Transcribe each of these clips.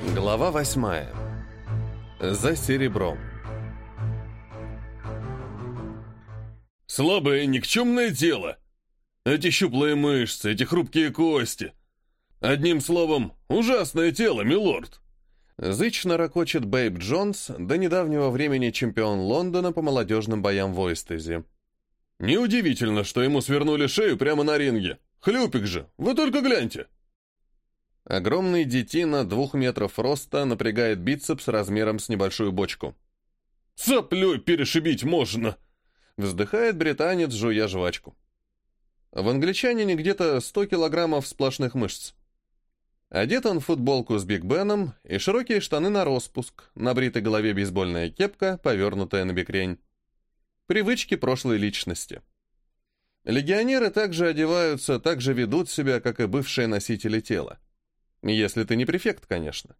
Глава восьмая. За серебром. Слабое никчемное тело. Эти щуплые мышцы, эти хрупкие кости. Одним словом, ужасное тело, милорд. Зычно ракочет Бэйб Джонс, до недавнего времени чемпион Лондона по молодежным боям в Ойстезе. Неудивительно, что ему свернули шею прямо на ринге. Хлюпик же, вы только гляньте. Огромный детина двух метров роста напрягает бицепс размером с небольшую бочку. «Соплей перешибить можно!» Вздыхает британец, жуя жвачку. В англичанине где-то 100 килограммов сплошных мышц. Одет он в футболку с Биг Беном и широкие штаны на распуск, на бритой голове бейсбольная кепка, повернутая на бекрень. Привычки прошлой личности. Легионеры также одеваются, так же ведут себя, как и бывшие носители тела. Если ты не префект, конечно.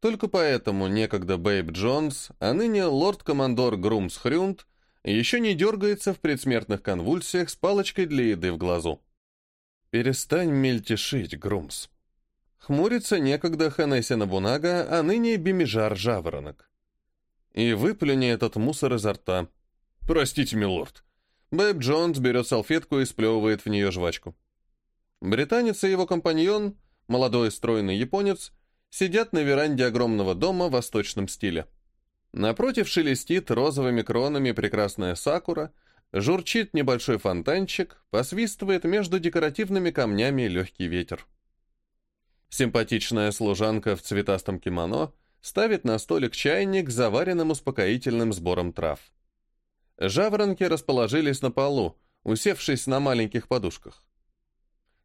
Только поэтому некогда Бэйб Джонс, а ныне лорд-командор Грумс Хрюнд, еще не дергается в предсмертных конвульсиях с палочкой для еды в глазу. Перестань мельтешить, Грумс. Хмурится некогда Ханесси Набунага, а ныне Бимижар Жаворонок. И выплюни этот мусор изо рта. Простите, милорд. Бэйб Джонс берет салфетку и сплевывает в нее жвачку. Британец и его компаньон — молодой стройный японец, сидят на веранде огромного дома в восточном стиле. Напротив шелестит розовыми кронами прекрасная сакура, журчит небольшой фонтанчик, посвистывает между декоративными камнями легкий ветер. Симпатичная служанка в цветастом кимоно ставит на столик чайник с заваренным успокоительным сбором трав. Жаворонки расположились на полу, усевшись на маленьких подушках.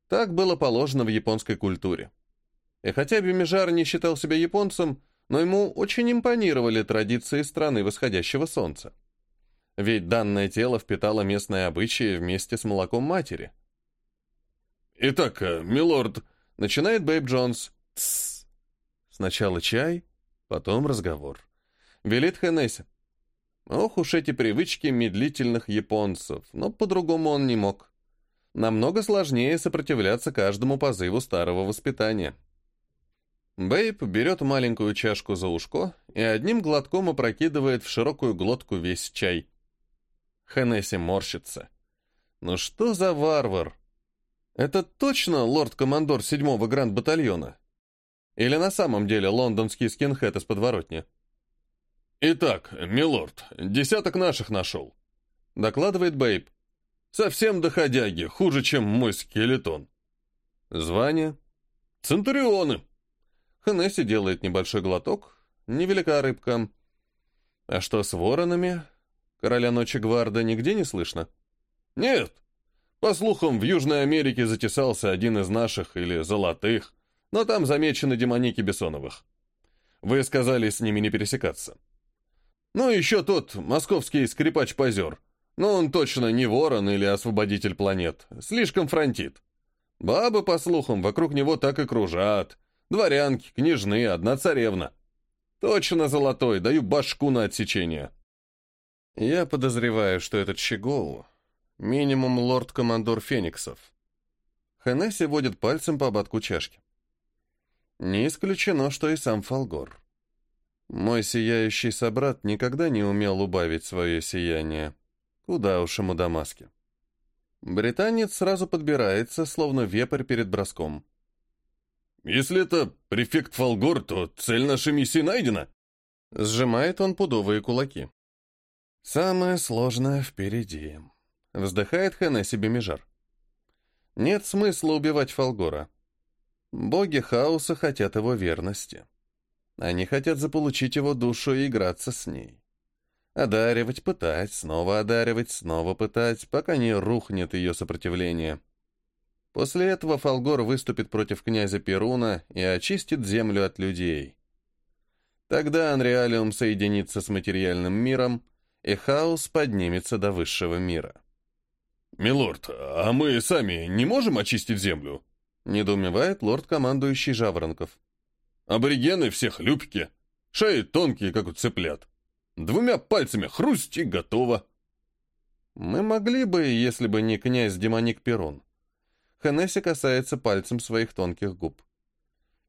Так было положено в японской культуре. И хотя Бимижар не считал себя японцем, но ему очень импонировали традиции страны восходящего солнца. Ведь данное тело впитало местные обычаи вместе с молоком матери. «Итак, э, милорд...» — начинает Бэйб Джонс. «Тссс. Сначала чай, потом разговор. Велит Хеннесси. Ох уж эти привычки медлительных японцев, но по-другому он не мог намного сложнее сопротивляться каждому позыву старого воспитания. Бэйб берет маленькую чашку за ушко и одним глотком опрокидывает в широкую глотку весь чай. Хеннесси морщится. «Ну что за варвар? Это точно лорд-командор седьмого гранд-батальона? Или на самом деле лондонский скинхед из подворотни?» «Итак, милорд, десяток наших нашел», — докладывает Бэйб. Совсем доходяги, хуже, чем мой скелетон. Звание? Центурионы. Ханесси делает небольшой глоток. Невелика рыбка. А что с воронами? Короля ночи гварда нигде не слышно? Нет. По слухам, в Южной Америке затесался один из наших или золотых, но там замечены демоники Бессоновых. Вы сказали с ними не пересекаться. Ну, еще тот московский скрипач-позер. Но он точно не ворон или освободитель планет. Слишком фронтит. Бабы, по слухам, вокруг него так и кружат. Дворянки, княжны, одна царевна. Точно золотой, даю башку на отсечение. Я подозреваю, что этот Щегол — минимум лорд-командор Фениксов. Хеннесси водит пальцем по ободку чашки. Не исключено, что и сам Фолгор. Мой сияющий собрат никогда не умел убавить свое сияние. Куда уж ему до маски. Британец сразу подбирается, словно вепрь перед броском. «Если это префект Фолгор, то цель нашей миссии найдена!» Сжимает он пудовые кулаки. «Самое сложное впереди», — вздыхает Хеннесси Бемижар. «Нет смысла убивать Фолгора. Боги хаоса хотят его верности. Они хотят заполучить его душу и играться с ней. Одаривать, пытать, снова одаривать, снова пытать, пока не рухнет ее сопротивление. После этого Фолгор выступит против князя Перуна и очистит землю от людей. Тогда Анреалиум соединится с материальным миром, и хаос поднимется до высшего мира. «Милорд, а мы сами не можем очистить землю?» — недоумевает лорд-командующий Жаворонков. «Аборигены все хлюпки, шеи тонкие, как у цыплят. Двумя пальцами хрусть и готово. Мы могли бы, если бы не князь Демоник Перун. Хенесси касается пальцем своих тонких губ.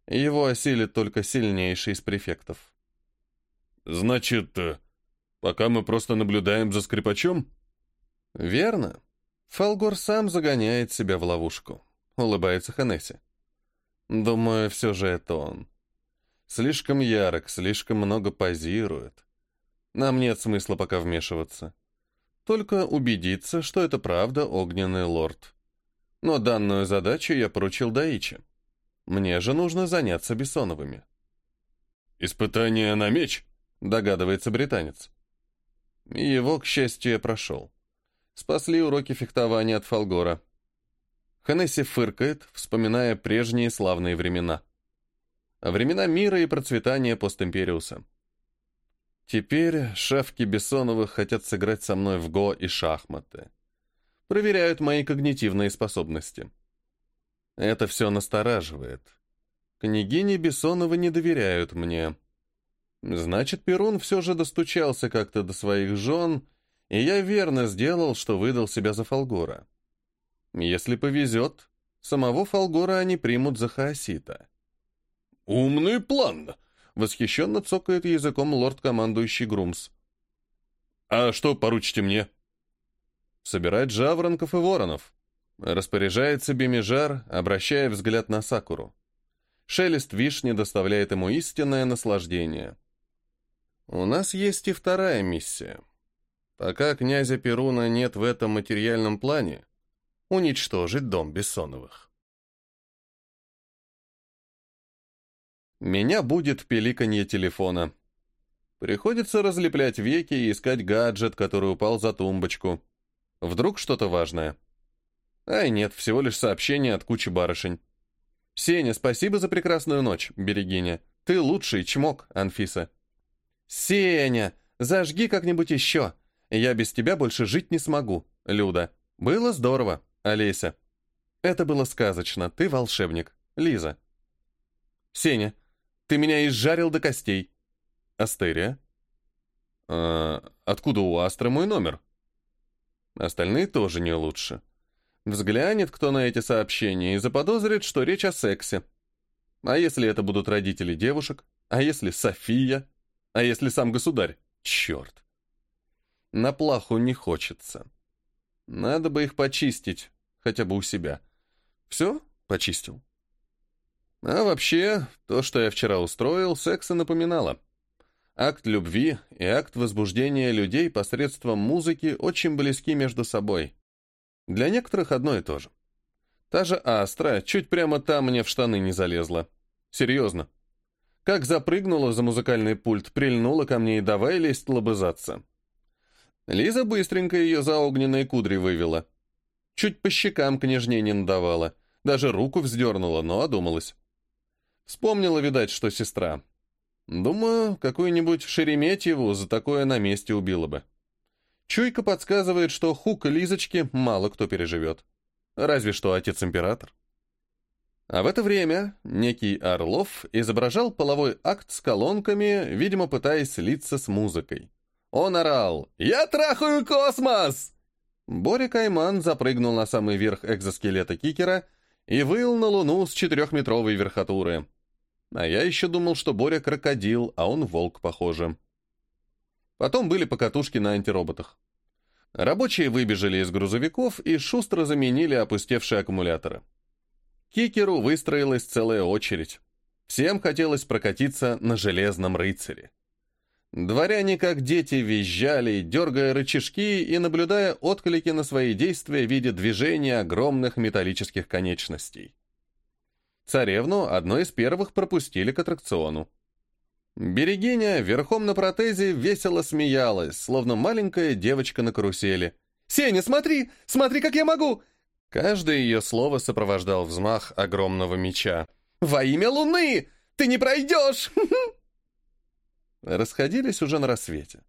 Его осилит только сильнейший из префектов. «Значит, э, пока мы просто наблюдаем за скрипачом?» «Верно. Фалгор сам загоняет себя в ловушку», — улыбается Ханесси. «Думаю, все же это он. Слишком ярок, слишком много позирует. Нам нет смысла пока вмешиваться. Только убедиться, что это правда огненный лорд. Но данную задачу я поручил Даичи. Мне же нужно заняться Бессоновыми. «Испытание на меч?» — догадывается британец. Его, к счастью, я прошел. Спасли уроки фехтования от Фалгора. Ханесси фыркает, вспоминая прежние славные времена. Времена мира и процветания постимпериуса. Теперь шавки Бессоновых хотят сыграть со мной в го и шахматы. Проверяют мои когнитивные способности. Это все настораживает. Княгини Бессоновы не доверяют мне. Значит, Перун все же достучался как-то до своих жен, и я верно сделал, что выдал себя за Фолгора. Если повезет, самого Фолгора они примут за Хаосита. «Умный план!» Восхищенно цокает языком лорд-командующий Грумс. «А что поручите мне?» «Собирать жаворонков и воронов», — распоряжается Бемижар, обращая взгляд на Сакуру. Шелест вишни доставляет ему истинное наслаждение. «У нас есть и вторая миссия. Пока князя Перуна нет в этом материальном плане, уничтожить дом Бессоновых». Меня будет пиликанье телефона. Приходится разлеплять веки и искать гаджет, который упал за тумбочку. Вдруг что-то важное. Ай, нет, всего лишь сообщение от кучи барышень. «Сеня, спасибо за прекрасную ночь, Берегиня. Ты лучший, чмок, Анфиса». «Сеня, зажги как-нибудь еще. Я без тебя больше жить не смогу, Люда. Было здорово, Олеся». «Это было сказочно. Ты волшебник, Лиза». «Сеня, ты меня изжарил до костей. Астерия? А, откуда у Астры мой номер? Остальные тоже не лучше. Взглянет кто на эти сообщения и заподозрит, что речь о сексе. А если это будут родители девушек? А если София? А если сам государь? Черт. На плаху не хочется. Надо бы их почистить, хотя бы у себя. Все, почистил. А вообще, то, что я вчера устроил, секса напоминало. Акт любви и акт возбуждения людей посредством музыки очень близки между собой. Для некоторых одно и то же. Та же Астра чуть прямо там мне в штаны не залезла. Серьезно. Как запрыгнула за музыкальный пульт, прильнула ко мне и давай лезть лобызаться. Лиза быстренько ее за огненные кудри вывела. Чуть по щекам княжне не надавала. Даже руку вздернула, но одумалась. Вспомнила, видать, что сестра. Думаю, какую-нибудь Шереметьеву за такое на месте убила бы. Чуйка подсказывает, что хук Лизочки мало кто переживет. Разве что отец-император. А в это время некий Орлов изображал половой акт с колонками, видимо, пытаясь слиться с музыкой. Он орал «Я трахаю космос!» Боря Кайман запрыгнул на самый верх экзоскелета кикера и выл на Луну с четырехметровой верхотуры. А я еще думал, что Боря крокодил, а он волк, похоже. Потом были покатушки на антироботах. Рабочие выбежали из грузовиков и шустро заменили опустевшие аккумуляторы. Кикеру выстроилась целая очередь. Всем хотелось прокатиться на железном рыцаре. Дворяне, как дети, визжали, дергая рычажки и наблюдая отклики на свои действия в виде движения огромных металлических конечностей. Царевну одной из первых пропустили к аттракциону. Берегиня верхом на протезе весело смеялась, словно маленькая девочка на карусели. «Сеня, смотри! Смотри, как я могу!» Каждое ее слово сопровождал взмах огромного меча. «Во имя Луны! Ты не пройдешь!» Расходились уже на рассвете.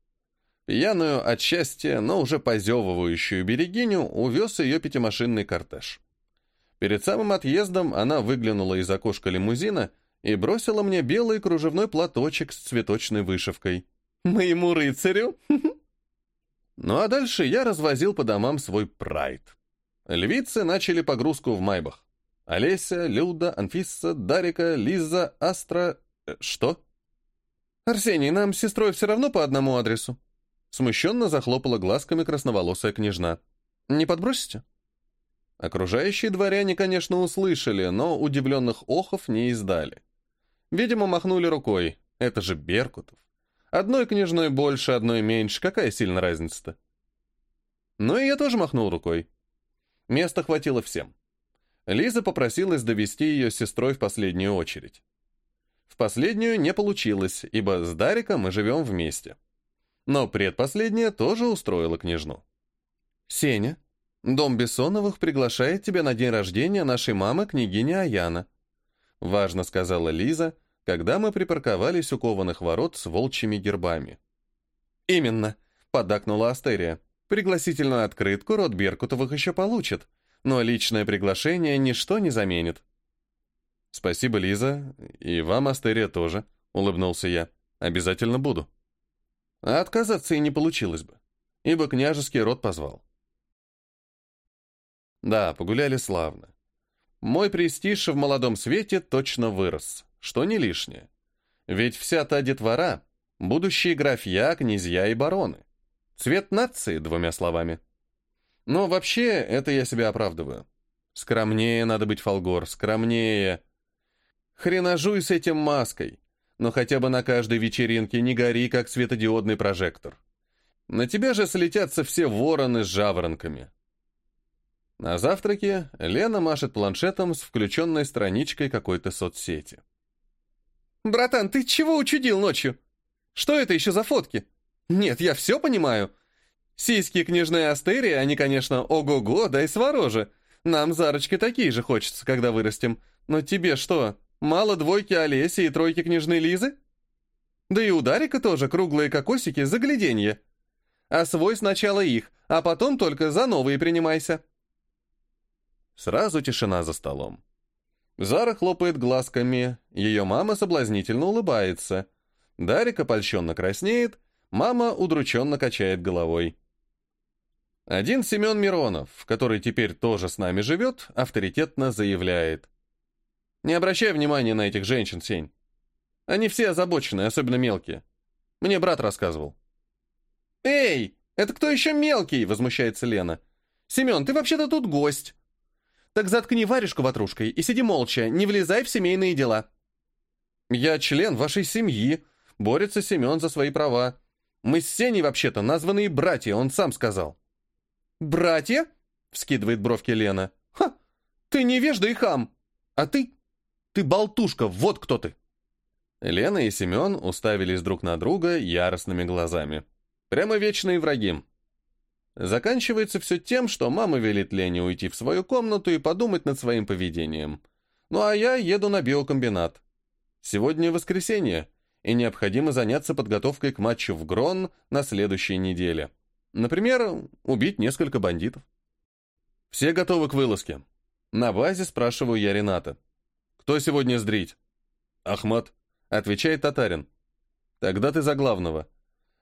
Пьяную от счастья, но уже позевывающую берегиню увез ее пятимашинный кортеж. Перед самым отъездом она выглянула из окошка лимузина и бросила мне белый кружевной платочек с цветочной вышивкой. «Моему рыцарю!» Ну а дальше я развозил по домам свой прайд. Львицы начали погрузку в Майбах. Олеся, Люда, Анфисса, Дарика, Лиза, Астра... Э, что? «Арсений, нам с сестрой все равно по одному адресу?» Смущенно захлопала глазками красноволосая княжна. «Не подбросите?» Окружающие дворяне, конечно, услышали, но удивленных охов не издали. Видимо, махнули рукой. Это же Беркутов. Одной княжной больше, одной меньше. Какая сильная разница-то? Ну и я тоже махнул рукой. Места хватило всем. Лиза попросилась довести ее сестрой в последнюю очередь. В последнюю не получилось, ибо с Дариком мы живем вместе. Но предпоследняя тоже устроила княжну. «Сеня, дом Бессоновых приглашает тебя на день рождения нашей мамы, княгини Аяна», важно сказала Лиза, когда мы припарковались у кованых ворот с волчьими гербами. «Именно», — поддакнула Астерия. «Пригласительную открытку род Беркутовых еще получит, но личное приглашение ничто не заменит». «Спасибо, Лиза, и вам, Астерия, тоже», — улыбнулся я. «Обязательно буду». А отказаться и не получилось бы, ибо княжеский род позвал. Да, погуляли славно. Мой престиж в молодом свете точно вырос, что не лишнее. Ведь вся та детвора — будущие графья, князья и бароны. Цвет нации, двумя словами. Но вообще, это я себя оправдываю. Скромнее надо быть, Фолгор, скромнее. Хренажуй с этим маской, но хотя бы на каждой вечеринке не гори, как светодиодный прожектор. На тебя же слетятся все вороны с жаворонками. На завтраке Лена машет планшетом с включенной страничкой какой-то соцсети. «Братан, ты чего учудил ночью? Что это еще за фотки? Нет, я все понимаю. Сиськи княжной Астерии, они, конечно, ого-го, да и свороже. Нам Зарочки такие же хочется, когда вырастем. Но тебе что, мало двойки Олеси и тройки княжны Лизы? Да и у Дарика тоже круглые кокосики загляденье. Освой сначала их, а потом только за новые принимайся». Сразу тишина за столом. Зара хлопает глазками, ее мама соблазнительно улыбается. Дарик опольщенно краснеет, мама удрученно качает головой. Один Семен Миронов, который теперь тоже с нами живет, авторитетно заявляет. «Не обращай внимания на этих женщин, Сень. Они все озабоченные, особенно мелкие. Мне брат рассказывал». «Эй, это кто еще мелкий?» — возмущается Лена. «Семен, ты вообще-то тут гость. Так заткни варежку ватрушкой и сиди молча, не влезай в семейные дела. Я член вашей семьи, борется Семен за свои права. Мы с Сеней вообще-то названные братья, он сам сказал. «Братья?» — вскидывает бровки Лена. «Ха! Ты невежда и хам! А ты? Ты болтушка, вот кто ты!» Лена и Семен уставились друг на друга яростными глазами. Прямо вечные враги. Заканчивается все тем, что мама велит Лене уйти в свою комнату и подумать над своим поведением. Ну а я еду на биокомбинат. Сегодня воскресенье, и необходимо заняться подготовкой к матчу в Грон на следующей неделе. Например, убить несколько бандитов. Все готовы к вылазке. На базе спрашиваю я Рената. Кто сегодня сдрить? Ахмат, отвечает татарин. Тогда ты за главного.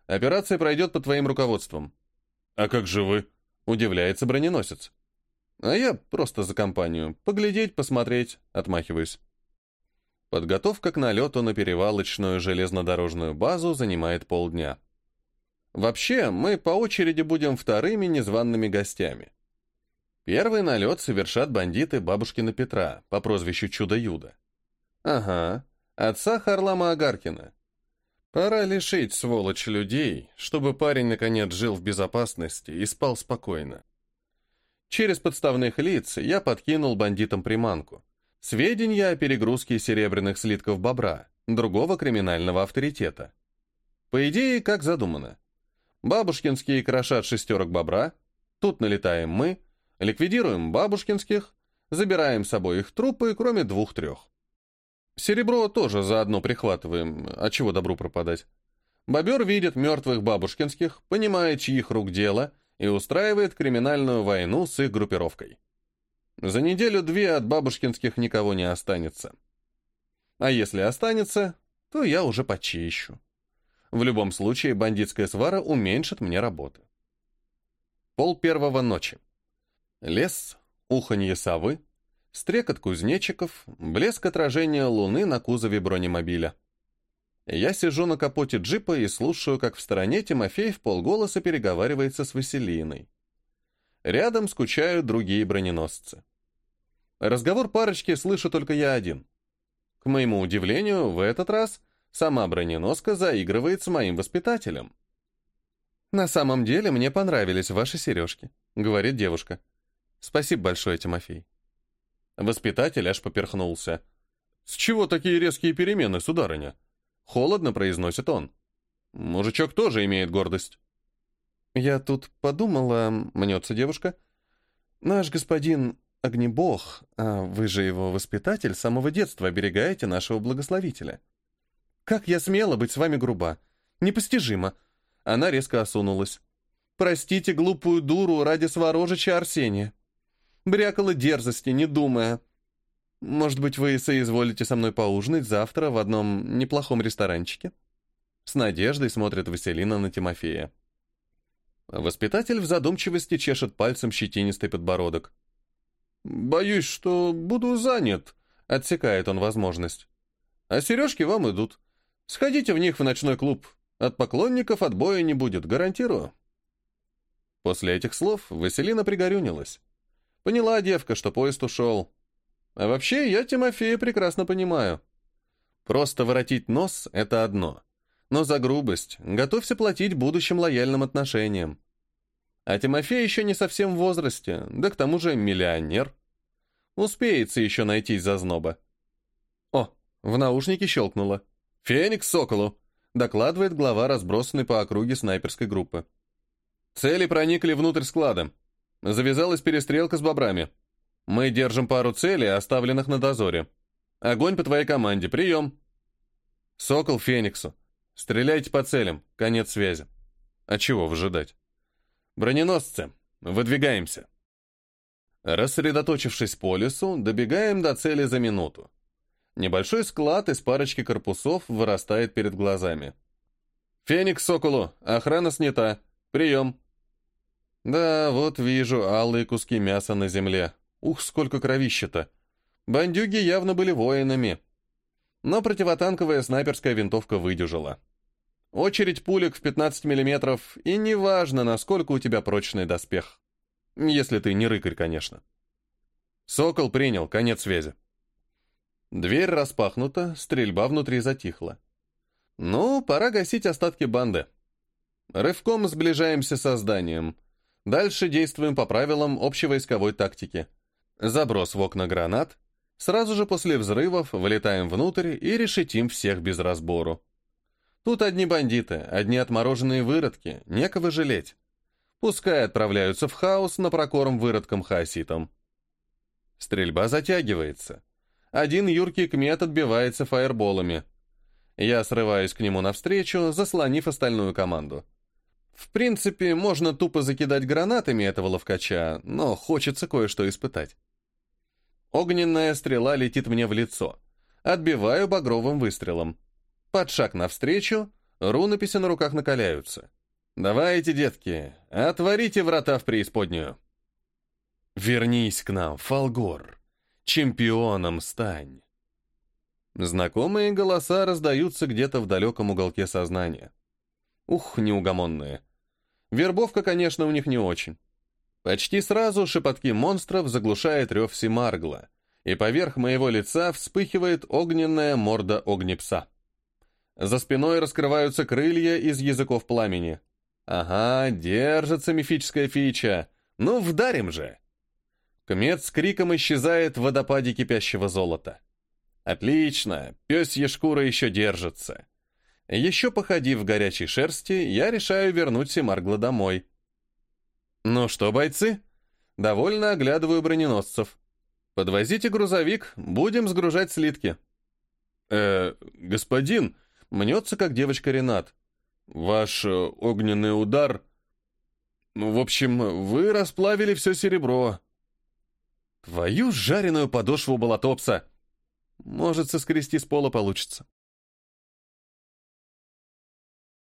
Операция пройдет под твоим руководством. «А как же вы?» — удивляется броненосец. А я просто за компанию. Поглядеть, посмотреть, отмахиваюсь. Подготовка к налету на перевалочную железнодорожную базу занимает полдня. Вообще, мы по очереди будем вторыми незваными гостями. Первый налет совершат бандиты бабушкина Петра по прозвищу Чудо-Юдо. Ага, отца Харлама Агаркина. Пора лишить, сволочь, людей, чтобы парень наконец жил в безопасности и спал спокойно. Через подставных лиц я подкинул бандитам приманку. Сведения о перегрузке серебряных слитков бобра, другого криминального авторитета. По идее, как задумано. Бабушкинские крошат шестерок бобра, тут налетаем мы, ликвидируем бабушкинских, забираем с собой их трупы, кроме двух-трех. Серебро тоже заодно прихватываем, а чего добру пропадать. Бобер видит мертвых бабушкинских, понимает, чьих рук дело, и устраивает криминальную войну с их группировкой. За неделю-две от бабушкинских никого не останется. А если останется, то я уже почищу. В любом случае, бандитская свара уменьшит мне работу. Пол первого ночи. Лес, уханье совы, Стрекот кузнечиков, блеск отражения луны на кузове бронемобиля. Я сижу на капоте джипа и слушаю, как в стороне Тимофей в полголоса переговаривается с Василиной. Рядом скучают другие броненосцы. Разговор парочки слышу только я один. К моему удивлению, в этот раз сама броненоска заигрывает с моим воспитателем. «На самом деле мне понравились ваши сережки», — говорит девушка. «Спасибо большое, Тимофей». Воспитатель аж поперхнулся. «С чего такие резкие перемены, сударыня?» Холодно произносит он. Мужичок тоже имеет гордость. Я тут подумала, мнется девушка. Наш господин огнебог, а вы же его воспитатель, с самого детства оберегаете нашего благословителя. Как я смела быть с вами груба? Непостижимо. Она резко осунулась. Простите глупую дуру ради сворожича Арсения. Брякала дерзости, не думая. Может быть, вы соизволите со мной поужинать завтра в одном неплохом ресторанчике?» С надеждой смотрит Василина на Тимофея. Воспитатель в задумчивости чешет пальцем щетинистый подбородок. «Боюсь, что буду занят», — отсекает он возможность. «А сережки вам идут. Сходите в них в ночной клуб. От поклонников отбоя не будет, гарантирую». После этих слов Василина пригорюнилась. Поняла девка, что поезд ушел. А вообще, я Тимофея прекрасно понимаю. Просто воротить нос — это одно. Но за грубость готовься платить будущим лояльным отношениям. А Тимофей еще не совсем в возрасте, да к тому же миллионер. Успеется еще найтись за зноба. О, в наушнике щелкнуло. «Феникс Соколу!» — докладывает глава разбросанной по округе снайперской группы. Цели проникли внутрь склада. Завязалась перестрелка с бобрами. Мы держим пару целей, оставленных на дозоре. Огонь по твоей команде. Прием. Сокол Фениксу. Стреляйте по целям. Конец связи. А чего выжидать? Броненосцы. Выдвигаемся. Рассредоточившись по лесу, добегаем до цели за минуту. Небольшой склад из парочки корпусов вырастает перед глазами. «Феникс Соколу! Охрана снята! Прием!» Да, вот вижу алые куски мяса на земле. Ух, сколько кровища-то! Бандюги явно были воинами. Но противотанковая снайперская винтовка выдержала. Очередь пулек в 15 мм, и неважно, насколько у тебя прочный доспех. Если ты не рыкарь, конечно. Сокол принял, конец связи. Дверь распахнута, стрельба внутри затихла. Ну, пора гасить остатки банды. Рывком сближаемся со зданием. Дальше действуем по правилам общевойсковой тактики. Заброс в окна гранат. Сразу же после взрывов вылетаем внутрь и решетим всех без разбору. Тут одни бандиты, одни отмороженные выродки, некого жалеть. Пускай отправляются в хаос на прокорм выродкам-хаоситам. Стрельба затягивается. Один юркий кмет отбивается фаерболами. Я срываюсь к нему навстречу, заслонив остальную команду. В принципе, можно тупо закидать гранатами этого ловкача, но хочется кое-что испытать. Огненная стрела летит мне в лицо. Отбиваю багровым выстрелом. Под шаг навстречу, рунописи на руках накаляются. «Давайте, детки, отворите врата в преисподнюю». «Вернись к нам, Фалгор. Чемпионом стань». Знакомые голоса раздаются где-то в далеком уголке сознания. Ух, неугомонные. Вербовка, конечно, у них не очень. Почти сразу шепотки монстров заглушает рев Симаргла, и поверх моего лица вспыхивает огненная морда огнепса. За спиной раскрываются крылья из языков пламени. Ага, держится мифическая фича. Ну, вдарим же! Кмет с криком исчезает в водопаде кипящего золота. Отлично, пёсья шкура еще держится. Еще походив в горячей шерсти, я решаю вернуть Семаргла домой. «Ну что, бойцы?» Довольно оглядываю броненосцев. «Подвозите грузовик, будем сгружать слитки». «Э, господин», — мнется, как девочка Ренат. «Ваш э, огненный удар...» «В общем, вы расплавили все серебро». «Твою жареную подошву болотопса!» «Может, соскрести с пола получится».